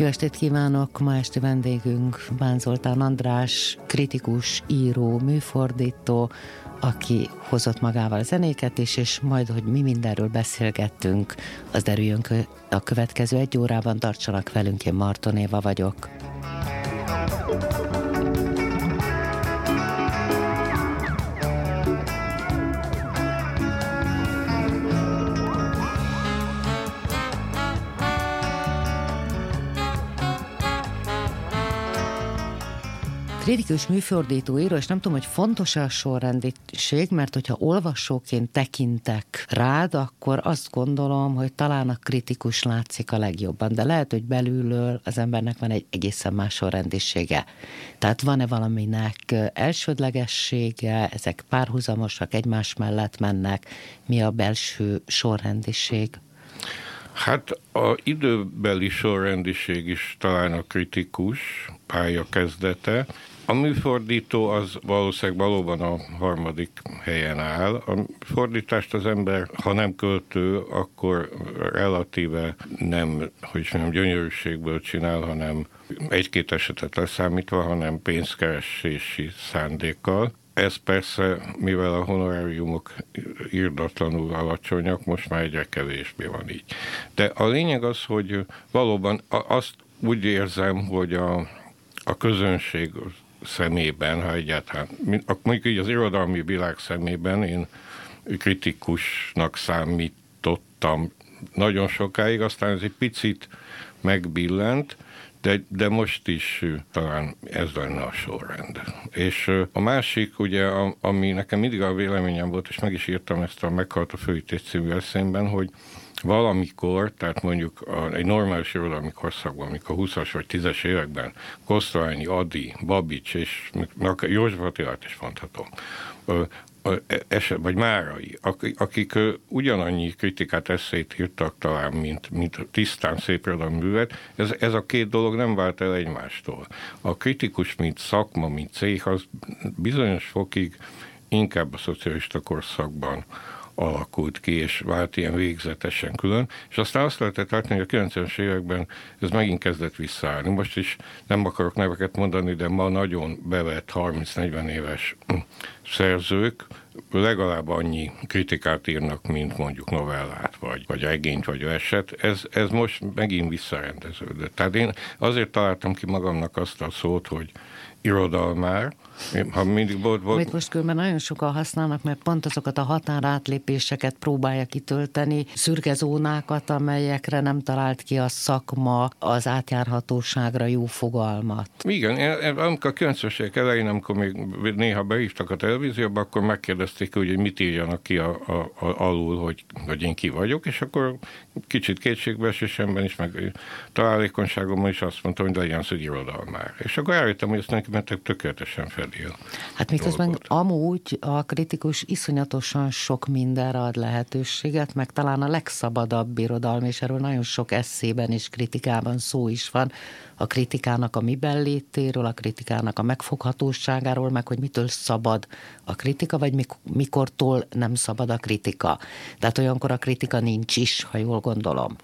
Jó estét kívánok! Ma este vendégünk Bán Zoltán András, kritikus, író, műfordító, aki hozott magával zenéket is, és majd, hogy mi mindenről beszélgettünk, az derüljön a következő egy órában. Tartsanak velünk, én Marton Éva vagyok. Kritikus műfordító író, és nem tudom, hogy fontos a sorrendiség, mert hogyha olvasóként tekintek rád, akkor azt gondolom, hogy talán a kritikus látszik a legjobban, de lehet, hogy belülről az embernek van egy egészen más sorrendisége. Tehát van-e valaminek elsődlegessége, ezek párhuzamosak, egymás mellett mennek, mi a belső sorrendiség? Hát a időbeli sorrendiség is talán a kritikus pálya kezdete, a műfordító az valószínűleg valóban a harmadik helyen áll. A fordítást az ember, ha nem költő, akkor relatíve nem, hogy mondjam, gyönyörűségből csinál, hanem egy-két esetet leszámítva, hanem pénzkeresési szándékkal. Ez persze, mivel a honoráriumok írdatlanul alacsonyak, most már egyre kevésbé van így. De a lényeg az, hogy valóban azt úgy érzem, hogy a, a közönség szemében, ha egyáltalán, mondjuk így az irodalmi világ szemében én kritikusnak számítottam nagyon sokáig, aztán ez egy picit megbillent, de, de most is talán ez lenne a sorrend. És a másik, ugye, ami nekem mindig a véleményem volt, és meg is írtam ezt a Meghalt a főítés című eszémben, hogy valamikor, tehát mondjuk a, egy normális irodalmi korszakban, amikor 20-as vagy 10-es években Kosztolányi, Adi, Babics és József Attilát is mondhatom, eset, vagy Márai, akik ugyanannyi kritikát, eszét írtak talán, mint, mint tisztán szép művet, ez, ez a két dolog nem vált el egymástól. A kritikus, mint szakma, mint cég, az bizonyos fokig inkább a szocialista korszakban alakult ki, és vált ilyen végzetesen külön, és aztán azt lehetett látni, hogy a 90-es években ez megint kezdett visszaállni. Most is nem akarok neveket mondani, de ma nagyon bevett 30-40 éves szerzők legalább annyi kritikát írnak, mint mondjuk novellát, vagy, vagy egényt, vagy verset. Ez, ez most megint visszarendeződött. Tehát én azért találtam ki magamnak azt a szót, hogy irodalmár, ha mindig volt, volt... Amit most különben nagyon sokan használnak, mert pont azokat a határátlépéseket próbálja kitölteni, szürke zónákat, amelyekre nem talált ki a szakma az átjárhatóságra jó fogalmat. Igen, amikor a 90 évek elején, amikor még néha beívtak a televízióba, akkor megkérdezték, hogy mit írjanak ki a, a, a, alul, hogy, hogy én ki vagyok, és akkor kicsit kétségbeesésemben is, meg találékonyságomban is azt mondtam, hogy legyen szó irodalmár. És akkor eljöttem, hogy ezt nekem tökéletesen fel fedél. Hát miközben dolgot. amúgy a kritikus iszonyatosan sok mindenre ad lehetőséget, meg talán a legszabadabb irodalmi, és erről nagyon sok eszében és kritikában szó is van, a kritikának a miben létéről, a kritikának a megfoghatóságáról, meg hogy mitől szabad a kritika, vagy mikortól nem szabad a kritika. Tehát olyankor a kritika nincs is, ha jól gondolom.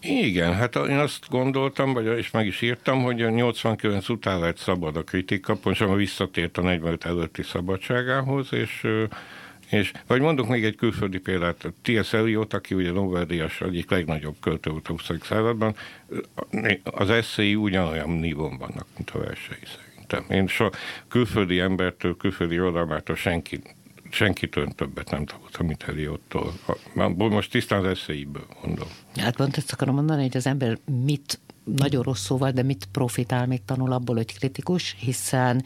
Igen, hát én azt gondoltam, vagy és meg is írtam, hogy a 89 után lett szabad a kritika, pontosabban visszatért a 45 előtti szabadságához, és és, vagy mondok még egy külföldi példát, T.S. Eliot, aki ugye Nobel-díjas egyik legnagyobb költő volt a 20. században, az eszéi ugyanolyan nívon vannak, mint a versei szerintem. Én so külföldi embertől, külföldi irodalmától senki senkitől többet nem tanultam, mint Eliottól. Most tisztán az eszéiből mondom. Hát pont ezt akarom mondani, hogy az ember mit, nagyon rossz szóval, de mit profitál, mit tanul abból, hogy kritikus, hiszen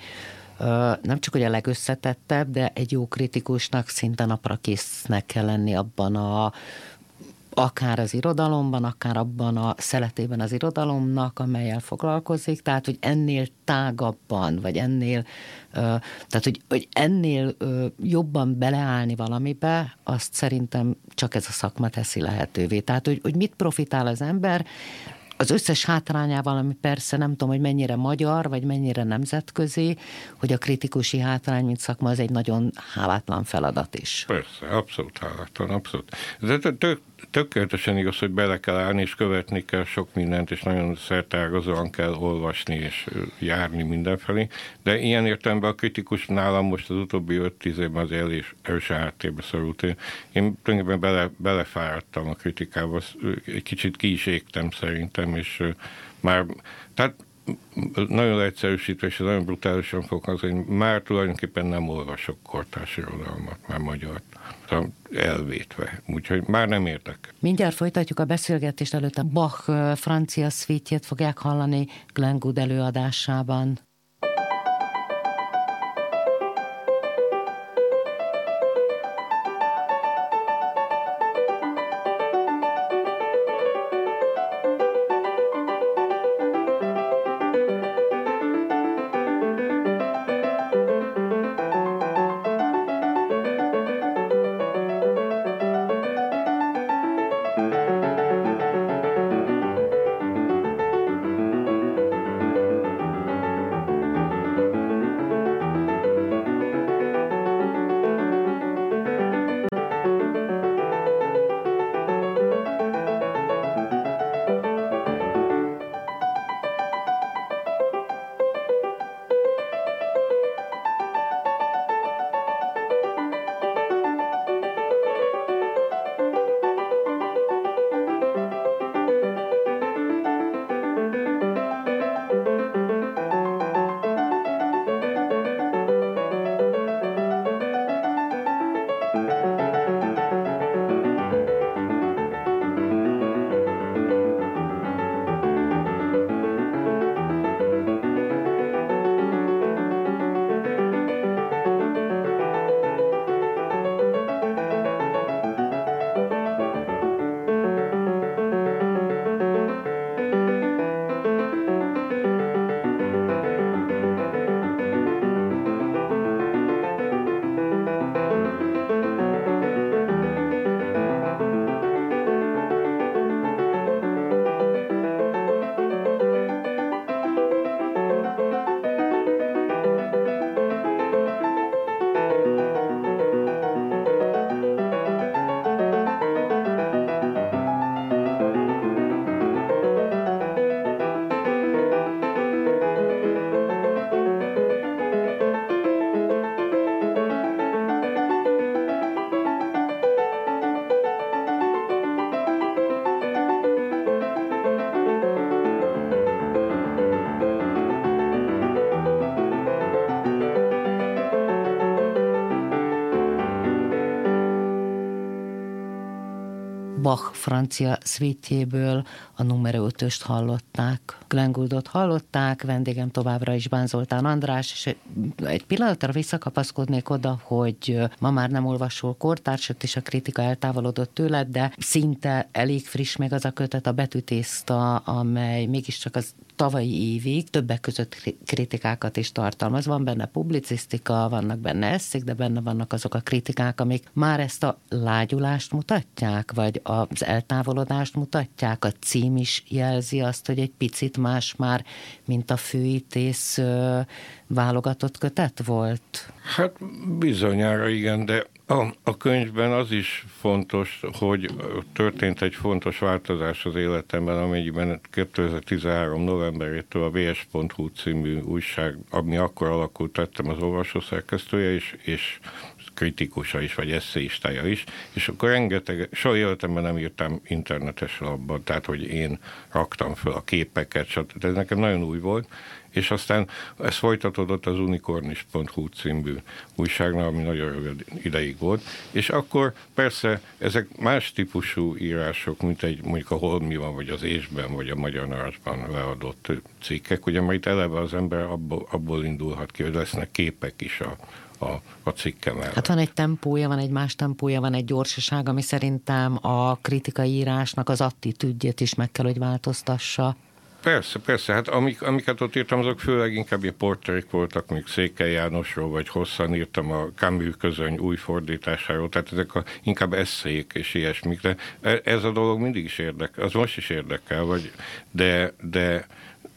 nem csak hogy a legösszetettebb, de egy jó kritikusnak szinte napra késznek kell lenni abban a akár az irodalomban, akár abban a szeletében az irodalomnak, amelyel foglalkozik, tehát hogy ennél tágabban, vagy ennél, tehát hogy, hogy ennél jobban beleállni valamibe, azt szerintem csak ez a szakma teszi lehetővé. Tehát, hogy, hogy mit profitál az ember, az összes hátrányával, ami persze nem tudom, hogy mennyire magyar, vagy mennyire nemzetközi, hogy a kritikusi hátrány, mint szakma, az egy nagyon hálátlan feladat is. Persze, abszolút hálátlan, abszolút. De tök, tökéletesen igaz, hogy bele kell állni, és követni kell sok mindent, és nagyon szertágazóan kell olvasni, és járni mindenfelé. De ilyen értelemben a kritikus nálam most az utóbbi 5-10 évben az elés erősen háttérbe szorult. Én, tulajdonképpen bele, belefáradtam a kritikába, egy kicsit ki is égtem szerintem, és már, tehát nagyon leegyszerűsítve, és nagyon brutálisan fogok hogy már tulajdonképpen nem olvasok kortárs irodalmat, már magyar elvétve, úgyhogy már nem értek. Mindjárt folytatjuk a beszélgetést, előtte Bach francia szvítjét fogják hallani Glenn Good előadásában. Bach francia szvítjéből a numero 5 hallották. Glenn Gouldot hallották, vendégem továbbra is Bán Zoltán András, és egy pillanatra visszakapaszkodnék oda, hogy ma már nem olvasol kortársat, és a kritika eltávolodott tőled, de szinte elég friss még az a kötet, a betűtészta, amely mégiscsak az tavalyi évig többek között kritikákat is tartalmaz. Van benne publicisztika, vannak benne eszék, de benne vannak azok a kritikák, amik már ezt a lágyulást mutatják, vagy az eltávolodást mutatják. A cím is jelzi azt, hogy egy picit más már, mint a főítész válogatott kötet volt? Hát bizonyára igen, de a, a könyvben az is fontos, hogy történt egy fontos változás az életemben, amelyben 2013. novemberétől a vs.hu című újság, ami akkor alakult, tettem az olvasószerkesztője is, és kritikusa is, vagy eszéistája is, és akkor rengeteg, soha életemben nem írtam internetes labban, tehát hogy én raktam föl a képeket, stb. Ez nekem nagyon új volt, és aztán ez folytatódott az unicornis.hu című újságnál, ami nagyon rövid ideig volt, és akkor persze ezek más típusú írások, mint egy mondjuk a Holmi van, vagy az Ésben, vagy a Magyar Narasban leadott cikkek, ugye majd itt eleve az ember abból, abból indulhat ki, hogy lesznek képek is a, a a, cikke mellett. Hát van egy tempója, van egy más tempója, van egy gyorsaság, ami szerintem a kritikai írásnak az attitűdjét is meg kell, hogy változtassa. Persze, persze. Hát amik, amiket ott írtam, azok főleg inkább portrék voltak, még Székely Jánosról, vagy hosszan írtam a Camus közöny új fordításáról, tehát ezek a, inkább eszék és ilyesmik. De e, ez a dolog mindig is érdekel, az most is érdekel, vagy, de, de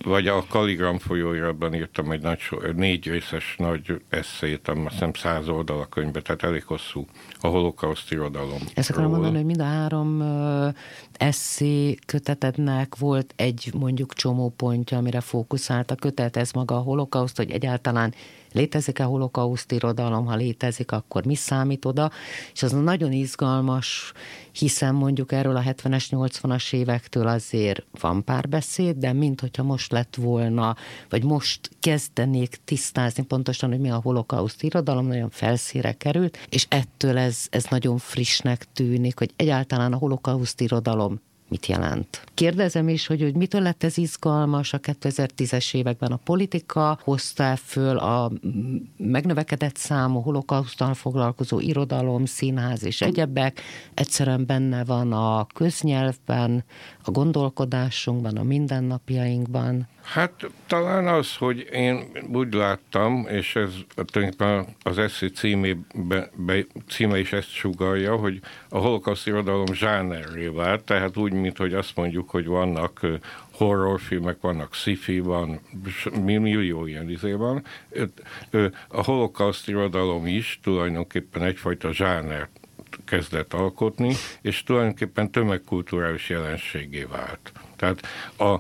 vagy a Kaligram folyóiratban írtam egy nagy, négy részes nagy eszét, azt hiszem száz oldal a könyvbe, tehát elég hosszú a holokauszt irodalom. Ezt akarom mondani, hogy mind a három eszé kötetednek volt egy mondjuk csomó pontja, amire fókuszált a kötet, ez maga a holokauszt, hogy egyáltalán létezik-e holokauszt irodalom, ha létezik, akkor mi számít oda, és az nagyon izgalmas, hiszen mondjuk erről a 70-es, 80-as évektől azért van párbeszéd, de mint hogyha most lett volna, vagy most kezdenék tisztázni pontosan, hogy mi a holokauszt irodalom, nagyon felszíre került, és ettől ez, ez nagyon frissnek tűnik, hogy egyáltalán a holokauszt irodalom mit jelent. Kérdezem is, hogy, hogy mitől lett ez izgalmas a 2010-es években a politika, hozta föl a megnövekedett számú holokausztal foglalkozó irodalom, színház és egyebek, egyszerűen benne van a köznyelvben, a gondolkodásunkban, a mindennapjainkban. Hát talán az, hogy én úgy láttam, és ez az eszé címé, be, címe is ezt sugalja, hogy a holokauszt irodalom zsánerré vált, tehát úgy, mint hogy azt mondjuk, hogy vannak horrorfilmek, vannak sci van, millió ilyen izé van. A holokauszt irodalom is tulajdonképpen egyfajta zsáner kezdett alkotni, és tulajdonképpen tömegkulturális jelenségé vált. Tehát a,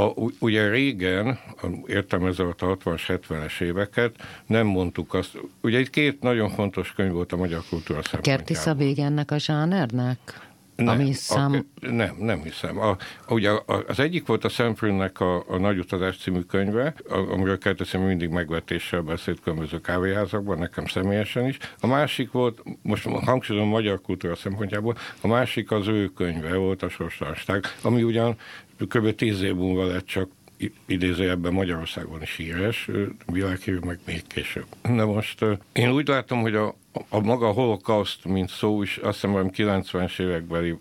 a, ugye régen, értem ez a 60-as, 70-es éveket, nem mondtuk azt, ugye egy két nagyon fontos könyv volt a magyar kultúra szempontjából. Kertisza vége ennek a zsánernek? Nem, ami szám... a, nem, nem hiszem. A, ugye az egyik volt a Szemfrünnek a, a Nagy Utazás című könyve, amiről Kerteszem mindig megvetéssel beszélt különböző kávéházakban, nekem személyesen is. A másik volt, most hangsúlyozom magyar kultúra szempontjából, a másik az ő könyve volt, a Sorstalanság, ami ugyan kb. tíz év múlva lett csak idézőjelben Magyarországon is híres, világhírű meg még később. Na most én úgy látom, hogy a, a maga holokauszt, mint szó is, azt hiszem, hogy 90-es évekbeli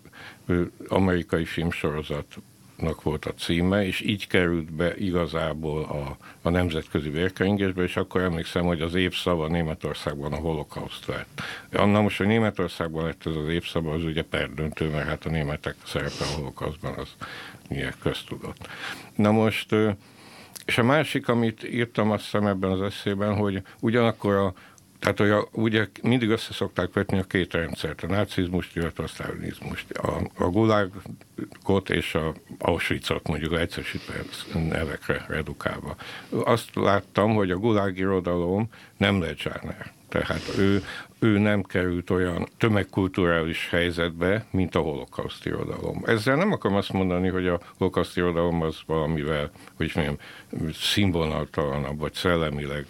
amerikai filmsorozatnak volt a címe, és így került be igazából a, a nemzetközi vérkeringésbe, és akkor emlékszem, hogy az évszava Németországban a holokauszt lett. Anna most, hogy Németországban lett ez az évszava, az ugye perdöntő, mert hát a németek szerepe a holokausztban az ilyen köztudott. Na most, és a másik, amit írtam azt hiszem ebben az eszében, hogy ugyanakkor a, tehát hogy a, ugye mindig össze szokták vetni a két rendszert, a nácizmust, illetve a sztálinizmust, a, a gulágot és a Auschwitzot mondjuk egyszerűsítve nevekre redukálva. Azt láttam, hogy a gulág irodalom nem lett. Tehát ő, ő nem került olyan tömegkulturális helyzetbe, mint a holokauszt irodalom. Ezzel nem akarom azt mondani, hogy a holokauszt irodalom az valamivel, hogy mondjam, színvonaltalanabb, vagy szellemileg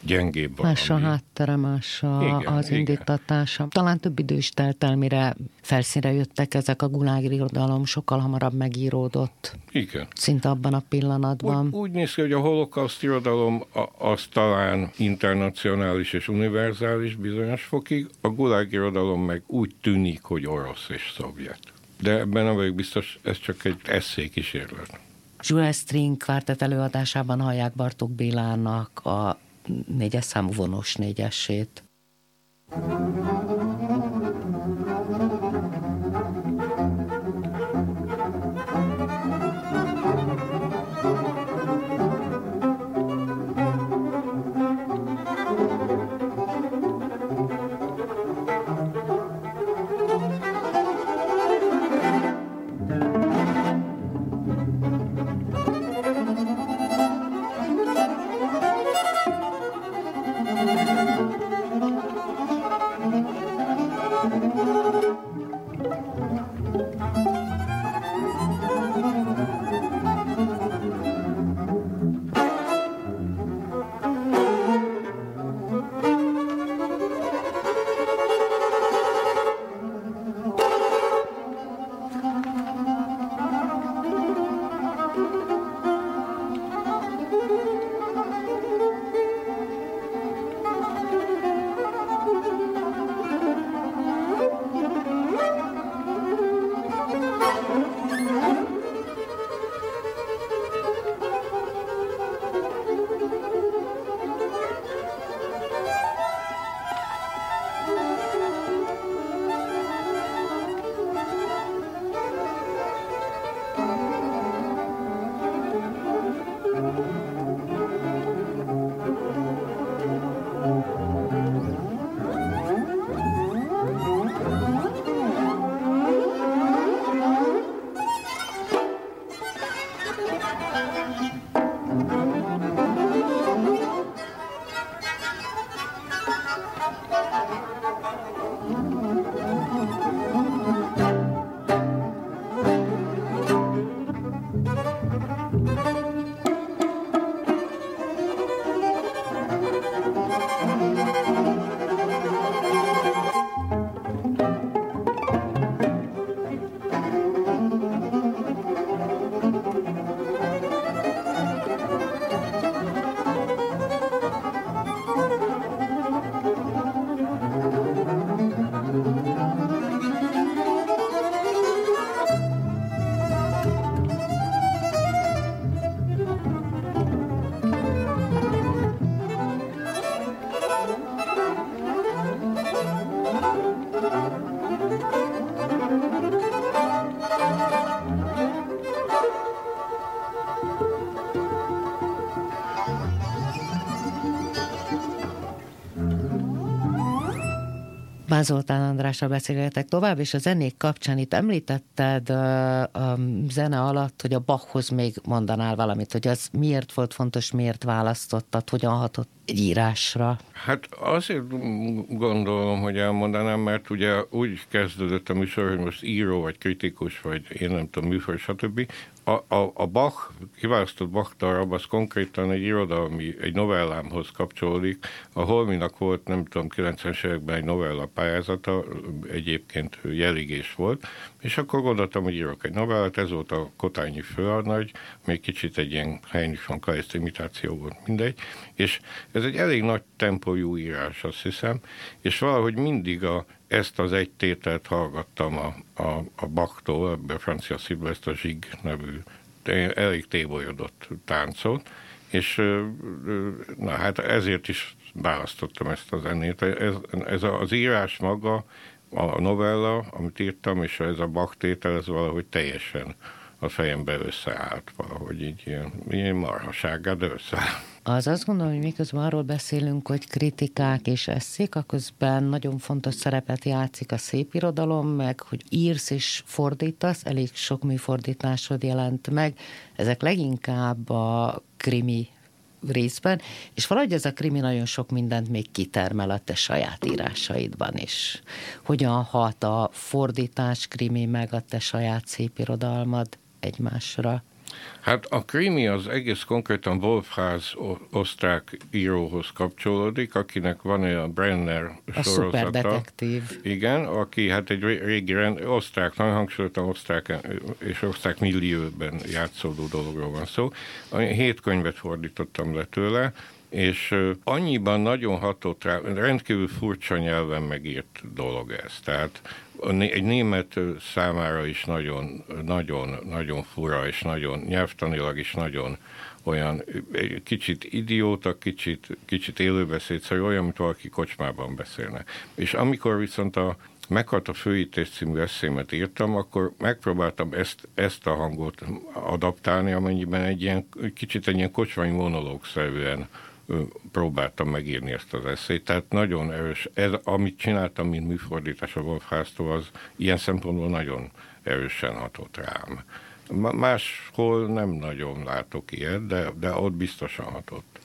gyengébb Más a háttere, más a, igen, az igen. indítatása. Talán több idő is telt el, mire felszínre jöttek ezek a gulágirodalom, sokkal hamarabb megíródott. Igen. Szinte abban a pillanatban. Úgy, úgy néz ki, hogy a holokauszt irodalom az talán internacionális és univerzális bizonyos fokig, a gulágirodalom meg úgy tűnik, hogy orosz és szovjet. De ebben nem vagyok biztos, ez csak egy eszékísérlet. Jules String kvártet előadásában hallják Bartók Bélának a négyes számú vonos négyesét. Thank you. Bán Zoltán Andrással beszélgetek tovább, és a zenék kapcsán itt említetted a zene alatt, hogy a Bachhoz még mondanál valamit, hogy az miért volt fontos, miért választottad, hogyan hatott egy írásra? Hát azért gondolom, hogy elmondanám, mert ugye úgy kezdődött a műsor, hogy most író, vagy kritikus, vagy én nem tudom, műfaj, stb a, a, a Bach, kiválasztott Bach darab, az konkrétan egy irodalmi, egy novellámhoz kapcsolódik. A Holminak volt, nem tudom, 90-es években egy novella pályázata, egyébként jeligés volt, és akkor gondoltam, hogy írok egy novellát, ez volt a Kotányi főadnagy, még kicsit egy ilyen Heinrich von Kleist imitáció volt, mindegy, és ez egy elég nagy tempójú írás, azt hiszem, és valahogy mindig a ezt az egy tételt hallgattam a, a, a Bachtól, a francia szívbe ezt a Zsig nevű elég tébolyodott táncot, és na hát ezért is választottam ezt a zenét. Ez, ez az írás maga, a novella, amit írtam, és ez a Bach tétel, ez valahogy teljesen a fejembe összeállt valahogy így ilyen, ilyen marhasággal, de összeállt. Az azt gondolom, hogy miközben arról beszélünk, hogy kritikák és eszék, közben nagyon fontos szerepet játszik a szép irodalom, meg hogy írsz és fordítasz, elég sok műfordításod jelent meg. Ezek leginkább a krimi részben, és valahogy ez a krimi nagyon sok mindent még kitermel a te saját írásaidban is. Hogyan hat a fordítás krimi meg a te saját szép irodalmad egymásra? Hát a krimi az egész konkrétan Wolfház osztrák íróhoz kapcsolódik, akinek van a Brenner a sorozata. detektív. Igen, aki hát egy régi rend, osztrák, nagyon hangsúlyozottan osztrák és osztrák millióben játszódó dologról van szó. Hét könyvet fordítottam le tőle, és annyiban nagyon hatott rá, rendkívül furcsa nyelven megírt dolog ez. Tehát egy német számára is nagyon, nagyon, nagyon fura, és nagyon nyelvtanilag is nagyon olyan kicsit idióta, kicsit, kicsit élőbeszédszerű, olyan, mint valaki kocsmában beszélne. És amikor viszont a meghalt a főítés című eszémet írtam, akkor megpróbáltam ezt, ezt a hangot adaptálni, amennyiben egy ilyen, kicsit egy ilyen kocsmai monológszerűen próbáltam megírni ezt az eszét, tehát nagyon erős, ez, amit csináltam, mint műfordítás a Wolfháztól, az ilyen szempontból nagyon erősen hatott rám. Máshol nem nagyon látok ilyet, de, de ott biztosan hatott.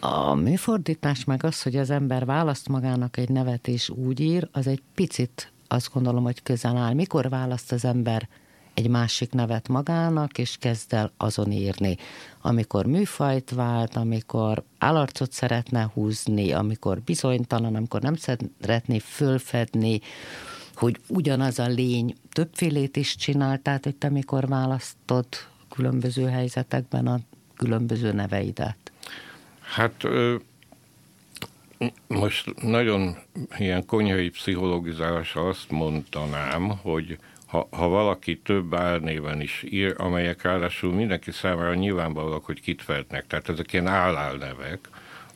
A műfordítás meg az, hogy az ember választ magának egy nevet és úgy ír, az egy picit azt gondolom, hogy közel áll. Mikor választ az ember egy másik nevet magának, és kezd el azon írni. Amikor műfajt vált, amikor állarcot szeretne húzni, amikor bizonytalan, amikor nem szeretné fölfedni, hogy ugyanaz a lény többfélét is csinál, tehát hogy te választod különböző helyzetekben a különböző neveidet? Hát most nagyon ilyen konyhai pszichológizálással azt mondanám, hogy ha, ha valaki több álnéven is ír, amelyek ráadásul mindenki számára nyilvánvalóak, hogy kit vehetnek, tehát ezek ilyen állálnevek,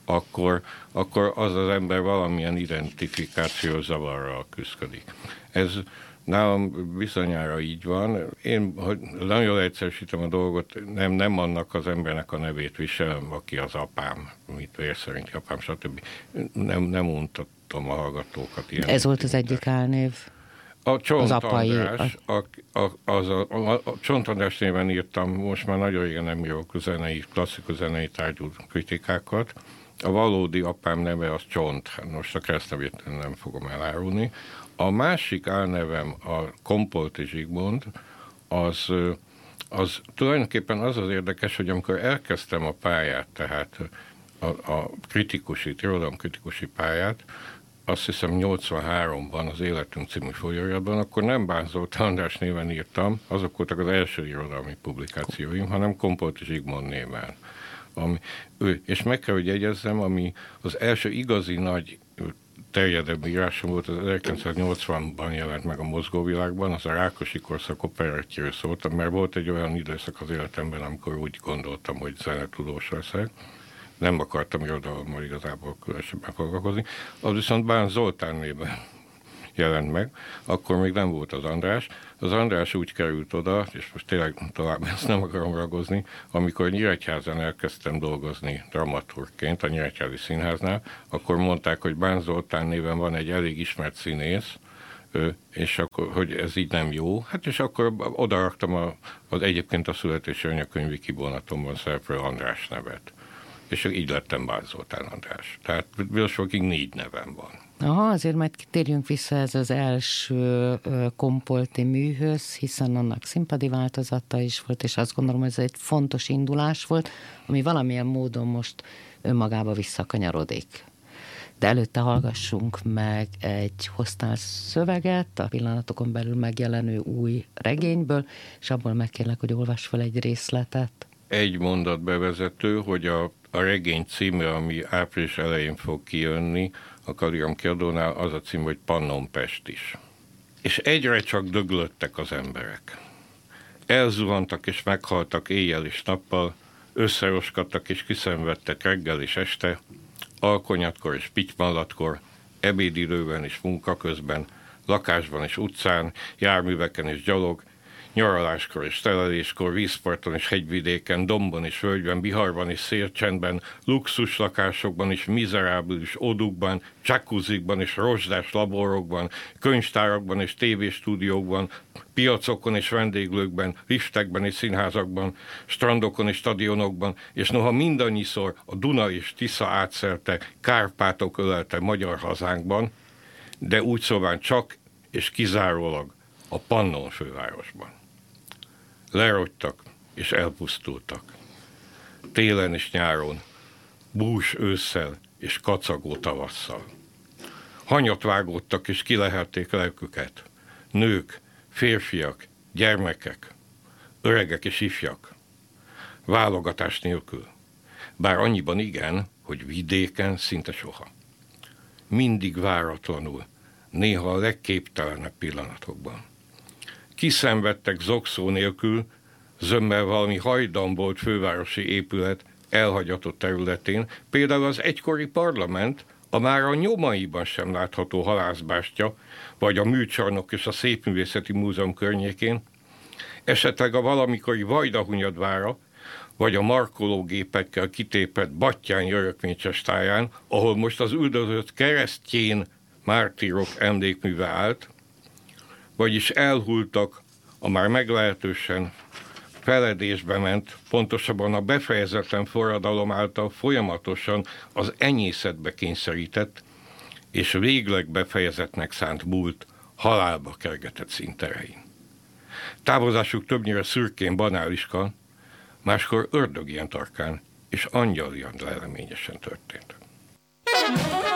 akkor, akkor az az ember valamilyen identifikáció zavarral küzdik. Ez nálam bizonyára így van. Én, hogy nagyon egyszerűsítem a dolgot, nem, nem annak az embernek a nevét viselem, aki az apám, mit vér szerint apám, stb. Nem, nem untatom a hallgatókat. Ilyen Ez volt az egyik álnév. A Csont az apai, András, a, a, az a, a, a Csont András néven írtam, most már nagyon régen nem írok zenei, klasszikus zenei tárgyú kritikákat. A valódi apám neve az Csont, most a keresztnevét nem fogom elárulni. A másik álnevem, a Kompolti Zsigmond, az, az tulajdonképpen az az érdekes, hogy amikor elkezdtem a pályát, tehát a, a kritikusi, kritikusi pályát, azt hiszem 83-ban az Életünk című folyóiratban, akkor nem Bánzolt András néven írtam, azok voltak az első irodalmi publikációim, hanem Kompolti Zsigmond néven. Ami, ő, és meg kell, hogy jegyezzem, ami az első igazi nagy terjedebb írásom volt, az 1980-ban jelent meg a mozgóvilágban, az a Rákosi korszak operettjéről szóltam, mert volt egy olyan időszak az életemben, amikor úgy gondoltam, hogy zenetudós leszek nem akartam irodalommal igazából különösebben foglalkozni, az viszont Bán Zoltán néven jelent meg, akkor még nem volt az András. Az András úgy került oda, és most tényleg tovább ezt nem akarom ragozni, amikor Nyíregyházan elkezdtem dolgozni dramaturgként a Nyíregyházi Színháznál, akkor mondták, hogy Bán Zoltán néven van egy elég ismert színész, és akkor, hogy ez így nem jó. Hát és akkor odaraktam a, az egyébként a születési anyakönyvi kibonatomban szereplő András nevet. És így lettem Bán Zoltán András. Tehát Vilsokig négy nevem van. Aha, azért majd térjünk vissza ez az első kompolti műhöz, hiszen annak színpadi változata is volt, és azt gondolom, hogy ez egy fontos indulás volt, ami valamilyen módon most önmagába visszakanyarodik. De előtte hallgassunk meg egy hoztál szöveget, a pillanatokon belül megjelenő új regényből, és abból megkérlek, hogy olvass fel egy részletet. Egy mondat bevezető, hogy a, a regény címe, ami április elején fog kijönni, a Kaligram kiadónál az a cím, hogy Pannon Pest is. És egyre csak döglöttek az emberek. Elzuhantak és meghaltak éjjel és nappal, összeroskadtak és kiszenvedtek reggel és este, alkonyatkor és pitymallatkor, ebédidőben és munka közben, lakásban és utcán, járműveken és gyalog, nyaraláskor és teleléskor, vízparton és hegyvidéken, dombon és völgyben, biharban és szélcsendben, luxus lakásokban és mizerábilis odukban, csakkuzikban és rozsdás laborokban, könyvtárakban és tévéstúdiókban, piacokon és vendéglőkben, liftekben és színházakban, strandokon és stadionokban, és noha mindannyiszor a Duna és Tisza átszelte, Kárpátok ölelte magyar hazánkban, de úgy szóval csak és kizárólag a Pannon fővárosban lerogytak és elpusztultak. Télen és nyáron, bús ősszel és kacagó tavasszal. Hanyat vágódtak és kilehelték lelküket. Nők, férfiak, gyermekek, öregek és ifjak. Válogatás nélkül. Bár annyiban igen, hogy vidéken szinte soha. Mindig váratlanul, néha a legképtelenebb pillanatokban kiszenvedtek zokszó nélkül, zömmel valami hajdan volt fővárosi épület elhagyatott területén, például az egykori parlament, a már a nyomaiban sem látható halászbástya, vagy a műcsarnok és a Szépművészeti Múzeum környékén, esetleg a valamikori Vajdahunyadvára, vagy a markológépekkel kitépett Battyány örökmécses táján, ahol most az üldözött keresztjén mártírok emlékműve állt, vagyis elhultak a már meglehetősen feledésbe ment, pontosabban a befejezetlen forradalom által folyamatosan az enyészetbe kényszerített és végleg befejezetnek szánt múlt halálba kergetett szinterein. Távozásuk többnyire szürkén banáliska, máskor ördögien tarkán és angyalian leleményesen történt. Pannon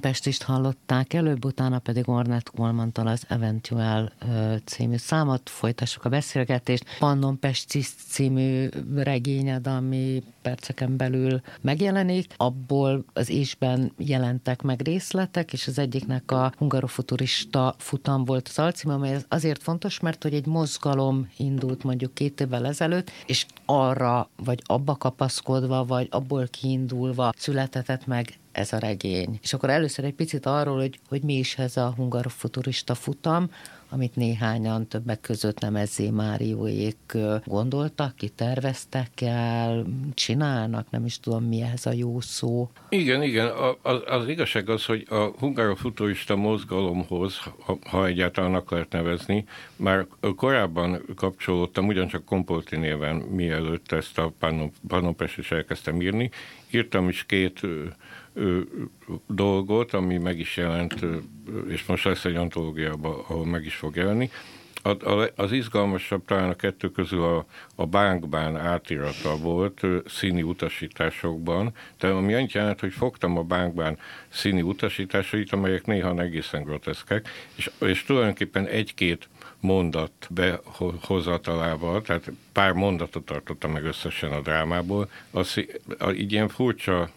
Pestist hallották előbb, utána pedig Ornette Coleman-tól az Eventual című számot. Folytassuk a beszélgetést. Pannon Pestis című regényed, ami perceken belül megjelenik. Abból az ésben jelentek meg részletek, és az egyiknek a hungarofuturista futam volt az alcím, amely azért fontos, mert hogy egy mozgalom indult mondjuk két évvel ezelőtt, és arra, vagy abba kapaszkodva, vagy abból kiindulva született meg ez a regény. És akkor először egy picit arról, hogy, hogy mi is ez a hungarofuturista futam, amit néhányan többek között nem Ezzé Márióék gondoltak, ki terveztek el, csinálnak, nem is tudom mi ez a jó szó. Igen, igen, az, az igazság az, hogy a hungarofuturista mozgalomhoz, ha, ha egyáltalán lehet nevezni, már korábban kapcsolódtam, ugyancsak Kompolti néven, mielőtt ezt a Panopes is elkezdtem írni. Írtam is két dolgot, ami meg is jelent, és most lesz egy antológiában, ahol meg is fog jelenni. Az izgalmasabb talán a kettő közül a, a bánkbán átirata volt színi utasításokban, de ami annyit jelent, hogy fogtam a bánkbán színi utasításait, amelyek néha egészen groteszkek, és, és tulajdonképpen egy-két mondat behozatalával, tehát pár mondatot tartottam meg összesen a drámából, az, így ilyen furcsa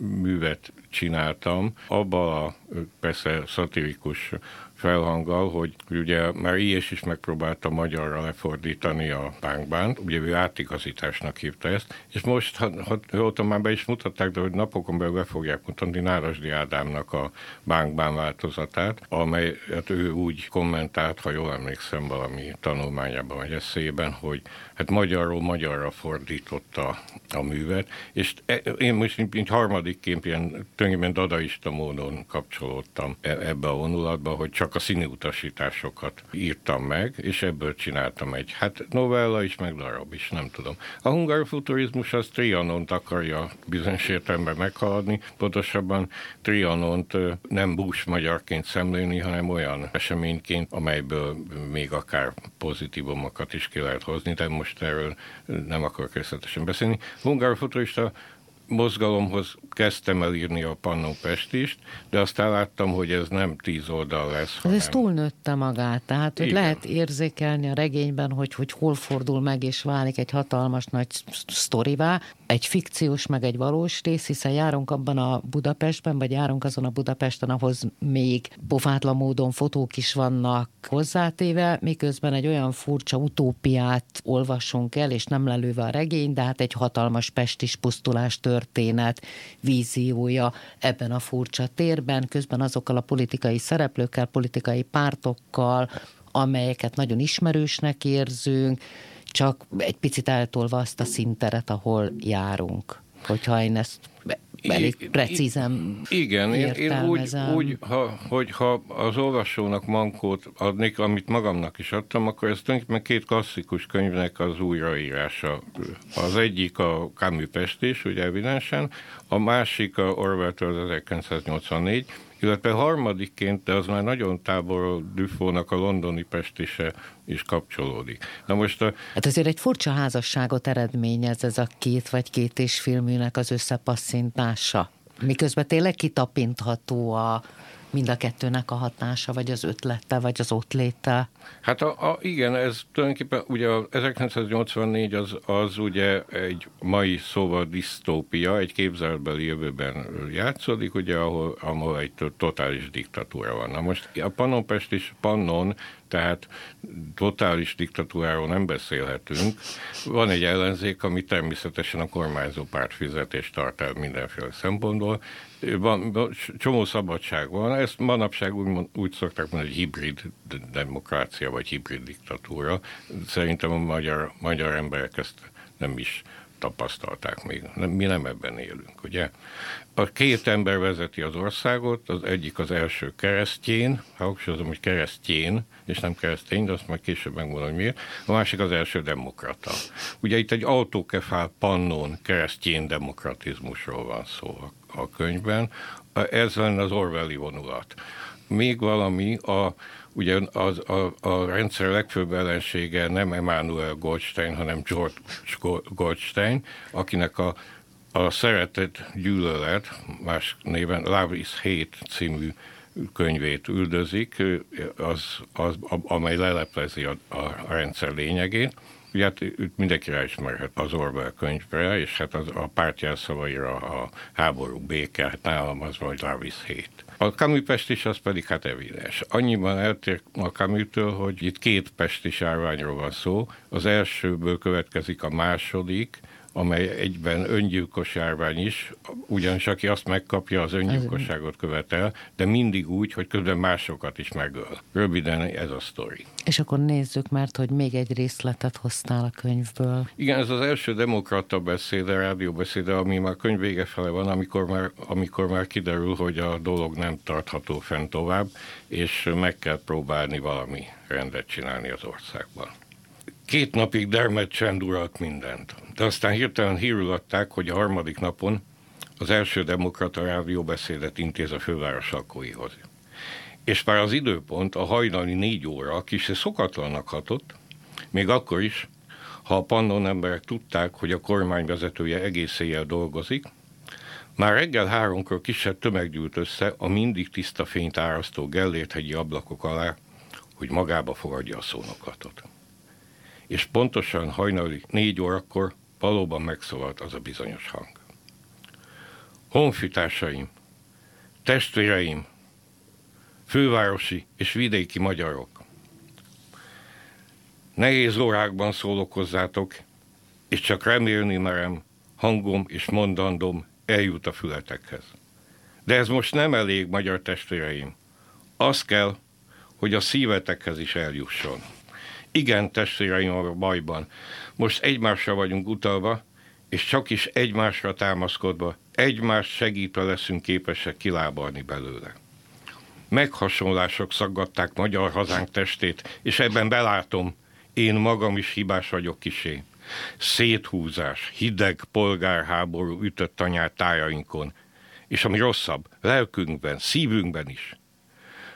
művet csináltam, abba a persze szatirikus felhanggal, hogy ugye már ilyes is megpróbálta magyarra lefordítani a bánkbánt, ugye ő átigazításnak hívta ezt, és most, ha, ha már be is mutatták, de hogy napokon belül be fogják mutatni Nárasdi Ádámnak a bánkbán változatát, amelyet ő úgy kommentált, ha jól emlékszem valami tanulmányában vagy eszélyben, hogy hát magyarról magyarra fordította a művet, és e, én most mint harmadikként ilyen tulajdonképpen dadaista módon kapcsolódtam e, ebbe a vonulatba, hogy csak a színi utasításokat írtam meg, és ebből csináltam egy, hát novella is, meg darab is, nem tudom. A hungarofuturizmus az Trianont akarja bizonyos értelemben meghaladni, pontosabban Trianont nem bús magyarként szemlélni, hanem olyan eseményként, amelyből még akár pozitívumokat is ki lehet hozni, de most erről nem akarok részletesen beszélni. Hungarofuturista mozgalomhoz kezdtem el írni a Pannon Pestist, de aztán láttam, hogy ez nem tíz oldal lesz. Hanem... Ez túlnőtte magát, tehát hogy Igen. lehet érzékelni a regényben, hogy, hogy hol fordul meg és válik egy hatalmas nagy sztorivá, egy fikciós, meg egy valós rész, hiszen járunk abban a Budapestben, vagy járunk azon a Budapesten, ahhoz még pofátlan módon fotók is vannak hozzátéve, miközben egy olyan furcsa utópiát olvasunk el, és nem lelőve a regény, de hát egy hatalmas pestis pusztulás történet, víziója ebben a furcsa térben, közben azokkal a politikai szereplőkkel, politikai pártokkal, amelyeket nagyon ismerősnek érzünk, csak egy picit eltolva azt a szinteret, ahol járunk. Hogyha én ezt elég precízen Igen, én, én úgy, úgy ha, hogy ha az olvasónak mankót adnék, amit magamnak is adtam, akkor ez tulajdonképpen két klasszikus könyvnek az újraírása. Az egyik a Camus Pestés, ugye evidensen, a másik a Orwell-től az 1984, illetve harmadikként, de az már nagyon távol Dufónak a londoni pestise is kapcsolódik. Na most a... Hát azért egy furcsa házasságot eredményez ez a két vagy két és filműnek az összepasszintása. Miközben tényleg kitapintható a, mind a kettőnek a hatása, vagy az ötlete, vagy az ott léte? Hát a, a, igen, ez tulajdonképpen ugye a 1984 az, az ugye egy mai szóval disztópia, egy képzelbeli jövőben játszódik, ugye, ahol, ahol egy totális diktatúra van. Na most a Pannonpest is Pannon tehát totális diktatúráról nem beszélhetünk. Van egy ellenzék, ami természetesen a kormányzó párt fizetést tart el mindenféle szempontból. Van, csomó szabadság van, ezt manapság úgy, úgy szokták mondani, hogy hibrid demokrácia, vagy hibrid diktatúra. Szerintem a magyar, magyar emberek ezt nem is tapasztalták még. Mi nem ebben élünk, ugye? A két ember vezeti az országot, az egyik az első keresztjén, hangsúlyozom, hogy keresztjén, és nem keresztény, de azt majd később megmondom, hogy miért. A másik az első demokrata. Ugye itt egy autókefál pannon keresztjén demokratizmusról van szó a, a könyvben. Ez lenne az Orwelli vonulat. Még valami, a, ugye az, a, a rendszer legfőbb ellensége nem Emmanuel Goldstein, hanem George Goldstein, akinek a a Szeretet gyűlölet, más néven Love is Hate című könyvét üldözik, az, az, amely leleplezi a, a, rendszer lényegét. Ugye hát mindenki ráismerhet az Orwell könyvre, és hát az, a pártjelszavaira a háború béke, hát nálam az vagy Love is Hate. A Camus pestis az pedig hát evidens. Annyiban eltér a Camus-től, hogy itt két pestis árványról van szó. Az elsőből következik a második, amely egyben öngyilkos járvány is, ugyanis aki azt megkapja, az öngyilkosságot követel, de mindig úgy, hogy közben másokat is megöl. Röviden ez a sztori. És akkor nézzük, mert hogy még egy részletet hoztál a könyvből. Igen, ez az első demokrata beszéde, rádióbeszéde, ami már könyv vége fele van, amikor már, amikor már kiderül, hogy a dolog nem tartható fent tovább, és meg kell próbálni valami rendet csinálni az országban. Két napig dermed csend uralt mindent. De aztán hirtelen hírül hogy a harmadik napon az első demokrata rádióbeszédet intéz a főváros lakóihoz. És már az időpont, a hajnali négy óra kis szokatlannak hatott, még akkor is, ha a pannon emberek tudták, hogy a kormány vezetője egész éjjel dolgozik, már reggel háromkor kisebb tömeg gyűlt össze a mindig tiszta fényt árasztó Gellért-hegyi ablakok alá, hogy magába fogadja a szónoklatot és pontosan hajnali négy órakor valóban megszólalt az a bizonyos hang. Honfitársaim, testvéreim, fővárosi és vidéki magyarok, nehéz órákban szólok hozzátok, és csak remélni merem, hangom és mondandom eljut a fületekhez. De ez most nem elég, magyar testvéreim. Az kell, hogy a szívetekhez is eljusson. Igen, testvéreim bajban. Most egymásra vagyunk utalva, és csak is egymásra támaszkodva, egymást segítve leszünk képesek kilábalni belőle. Meghasonlások szaggatták magyar hazánk testét, és ebben belátom, én magam is hibás vagyok kisé. Széthúzás, hideg polgárháború ütött anyát tájainkon, és ami rosszabb, lelkünkben, szívünkben is.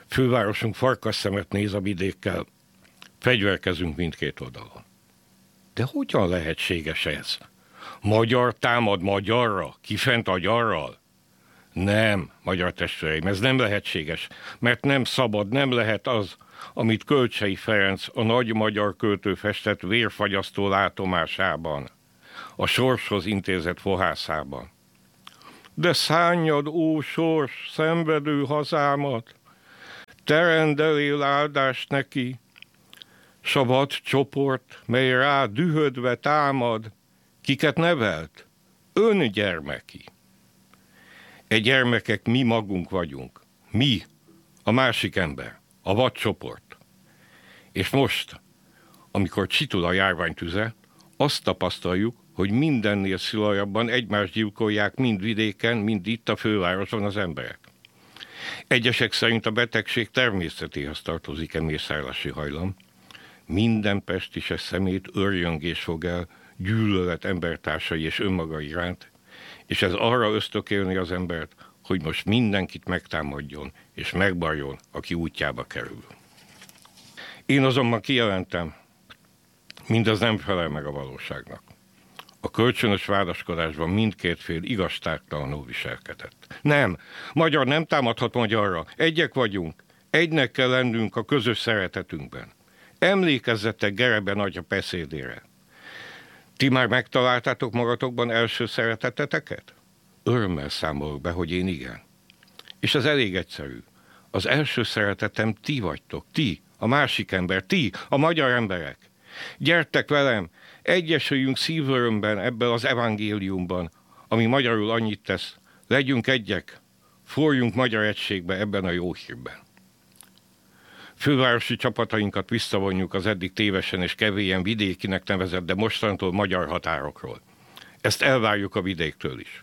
Fővárosunk farkas szemet néz a vidékkel, Fegyverkezünk mindkét oldalon. De hogyan lehetséges ez? Magyar támad magyarra? Kifent agyarral? Nem, magyar testvéreim, ez nem lehetséges, mert nem szabad, nem lehet az, amit Kölcsei Ferenc, a nagy magyar költő festett vérfagyasztó látomásában, a sorshoz intézett fohászában. De szánnyad, ó sors, szenvedő hazámat, te rendelél áldást neki, s a vad csoport, mely rá dühödve támad, kiket nevelt? Ön gyermeki. Egy gyermekek mi magunk vagyunk. Mi, a másik ember, a vad csoport. És most, amikor csitul a járványtüze, azt tapasztaljuk, hogy mindennél szilajabban egymást gyilkolják mind vidéken, mind itt a fővárosban az emberek. Egyesek szerint a betegség természetéhez tartozik e mészárlási hajlam, minden pestises szemét örjöngés fog el gyűlölet embertársai és önmaga iránt, és ez arra ösztökélni az embert, hogy most mindenkit megtámadjon és megbarjon, aki útjába kerül. Én azonban kijelentem, mindaz nem felel meg a valóságnak. A kölcsönös vádaskodásban mindkét fél igazságtalanul viselkedett. Nem, magyar nem támadhat magyarra, egyek vagyunk, egynek kell lennünk a közös szeretetünkben. Emlékezzetek Gereben a beszédére. Ti már megtaláltátok magatokban első szereteteteket? Örömmel számolok be, hogy én igen. És ez elég egyszerű. Az első szeretetem ti vagytok, ti, a másik ember, ti, a magyar emberek. Gyertek velem, egyesüljünk szívörömben ebben az evangéliumban, ami magyarul annyit tesz. Legyünk egyek, forjunk magyar egységbe ebben a jó hírben fővárosi csapatainkat visszavonjuk az eddig tévesen és kevélyen vidékinek nevezett, de mostantól magyar határokról. Ezt elvárjuk a vidéktől is.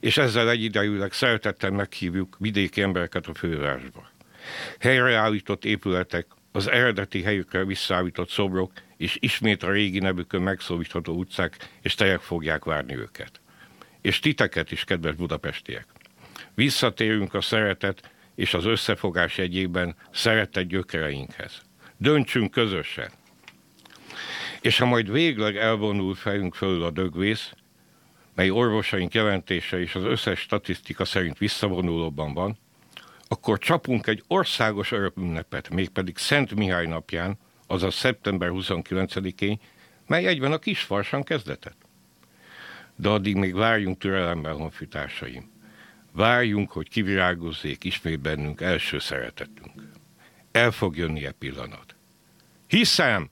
És ezzel egyidejűleg szeretettel meghívjuk vidéki embereket a fővárosba. Helyreállított épületek, az eredeti helyükre visszaállított szobrok, és ismét a régi nevükön megszólítható utcák és tejek fogják várni őket. És titeket is, kedves budapestiek. Visszatérünk a szeretet és az összefogás egyében szeretett gyökereinkhez. Döntsünk közösen. És ha majd végleg elvonul fejünk fölül a dögvész, mely orvosaink jelentése és az összes statisztika szerint visszavonulóban van, akkor csapunk egy országos örökünnepet, mégpedig Szent Mihály napján, azaz szeptember 29-én, mely egyben a kisfarsan kezdetett. De addig még várjunk türelemmel, honfitársaim. Várjunk, hogy kivirágozzék ismét bennünk első szeretetünk. El fog jönni e pillanat. Hiszem!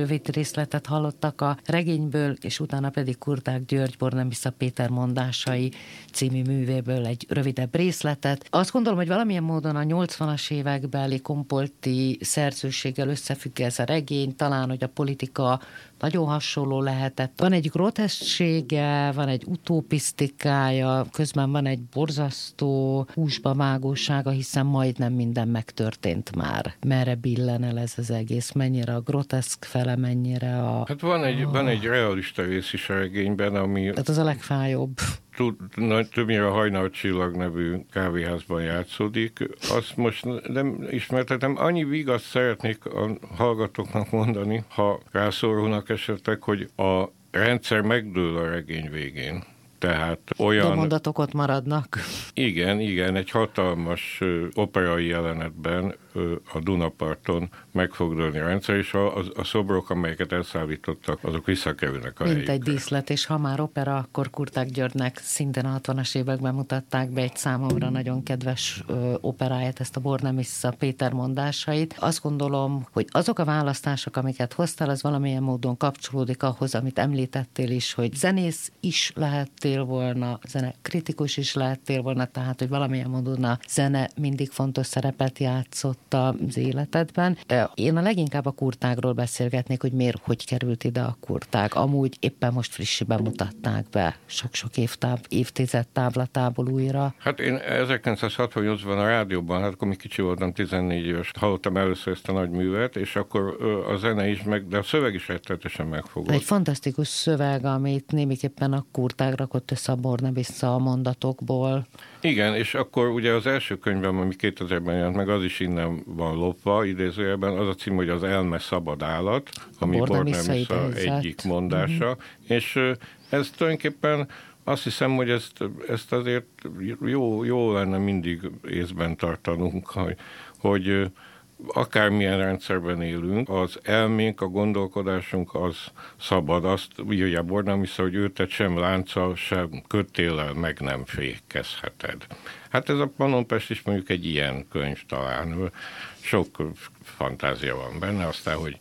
Rövid részletet hallottak a regényből, és utána pedig Kurták György Bornemisza Péter mondásai című művéből egy rövidebb részletet. Azt gondolom, hogy valamilyen módon a 80-as évekbeli kompolti szerzőséggel összefügg ez a regény, talán, hogy a politika nagyon hasonló lehetett. Van egy groteszsége, van egy utopisztikája, közben van egy borzasztó húsba mágósága, hiszen majdnem minden megtörtént már. Merre billen el ez az egész, mennyire a groteszk fele, mennyire a... Hát van egy, a... van egy realista rész is a regényben, ami... Tehát az a legfájóbb többnyire a Hajnal Csillag nevű kávéházban játszódik. Azt most nem ismertetem. Annyi vigaszt szeretnék a hallgatóknak mondani, ha rászorulnak esetleg, hogy a rendszer megdől a regény végén. Tehát olyan... De mondatok ott maradnak. Igen, igen, egy hatalmas operai jelenetben a Dunaparton meg fog dőlni a rendszer, és a, a, a szobrok, amelyeket elszállítottak, azok visszakerülnek a Mint helyükre. egy díszlet, és ha már opera, akkor Kurták Györgynek szintén a 60-as években mutatták be egy számomra nagyon kedves ö, operáját, ezt a Bornemissa Péter mondásait. Azt gondolom, hogy azok a választások, amiket hoztál, az valamilyen módon kapcsolódik ahhoz, amit említettél is, hogy zenész is lehettél volna, zene kritikus is lehettél volna, tehát hogy valamilyen módon a zene mindig fontos szerepet játszott az életedben. Én a leginkább a kurtágról beszélgetnék, hogy miért, hogy került ide a kurtág. Amúgy éppen most frissiben mutatták be, sok-sok évtáv, évtized távlatából újra. Hát én 1968-ban a rádióban, hát akkor még kicsi voltam, 14 éves, hallottam először ezt a nagy művet, és akkor a zene is meg, de a szöveg is rettenetesen megfogott. Egy fantasztikus szöveg, amit némiképpen a kurtág rakott össze a Borne vissza a mondatokból. Igen, és akkor ugye az első könyvem, ami 2000-ben jelent meg, az is innen van lopva, idézőjelben, az a cím, hogy az elme szabad állat, ami Bornemissa egyik mondása, uh-huh. és ez tulajdonképpen azt hiszem, hogy ezt, ezt azért jó, jó lenne mindig észben tartanunk, hogy, hogy akármilyen rendszerben élünk, az elménk, a gondolkodásunk az szabad. Azt írja Bornam vissza, hogy őtet sem lánca, sem kötéllel meg nem fékezheted. Hát ez a Panonpest is mondjuk egy ilyen könyv talán. Sok fantázia van benne, aztán, hogy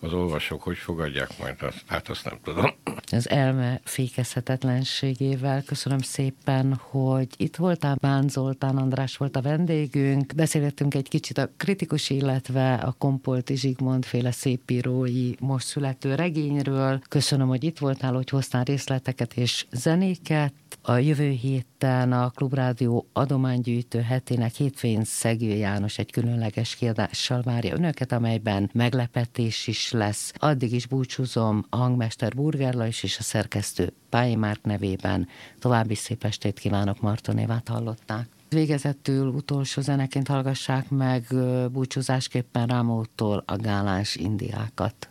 az olvasók hogy fogadják majd, azt, hát azt nem tudom. Az elme fékezhetetlenségével köszönöm szépen, hogy itt voltál, Bán Zoltán András volt a vendégünk. Beszélgettünk egy kicsit a kritikus, illetve a Kompolti Zsigmond féle szépírói most születő regényről. Köszönöm, hogy itt voltál, hogy hoztál részleteket és zenéket. A jövő héten a Klubrádió adománygyűjtő hetének hétfőn Szegő János egy különleges kiadással várja önöket, amelyben meglepetés is lesz. Addig is búcsúzom a hangmester Burgerla is, és a szerkesztő Pályi Márk nevében. További szép estét kívánok, Martonévát hallották. Végezetül utolsó zeneként hallgassák meg búcsúzásképpen Rámótól a Gáláns Indiákat.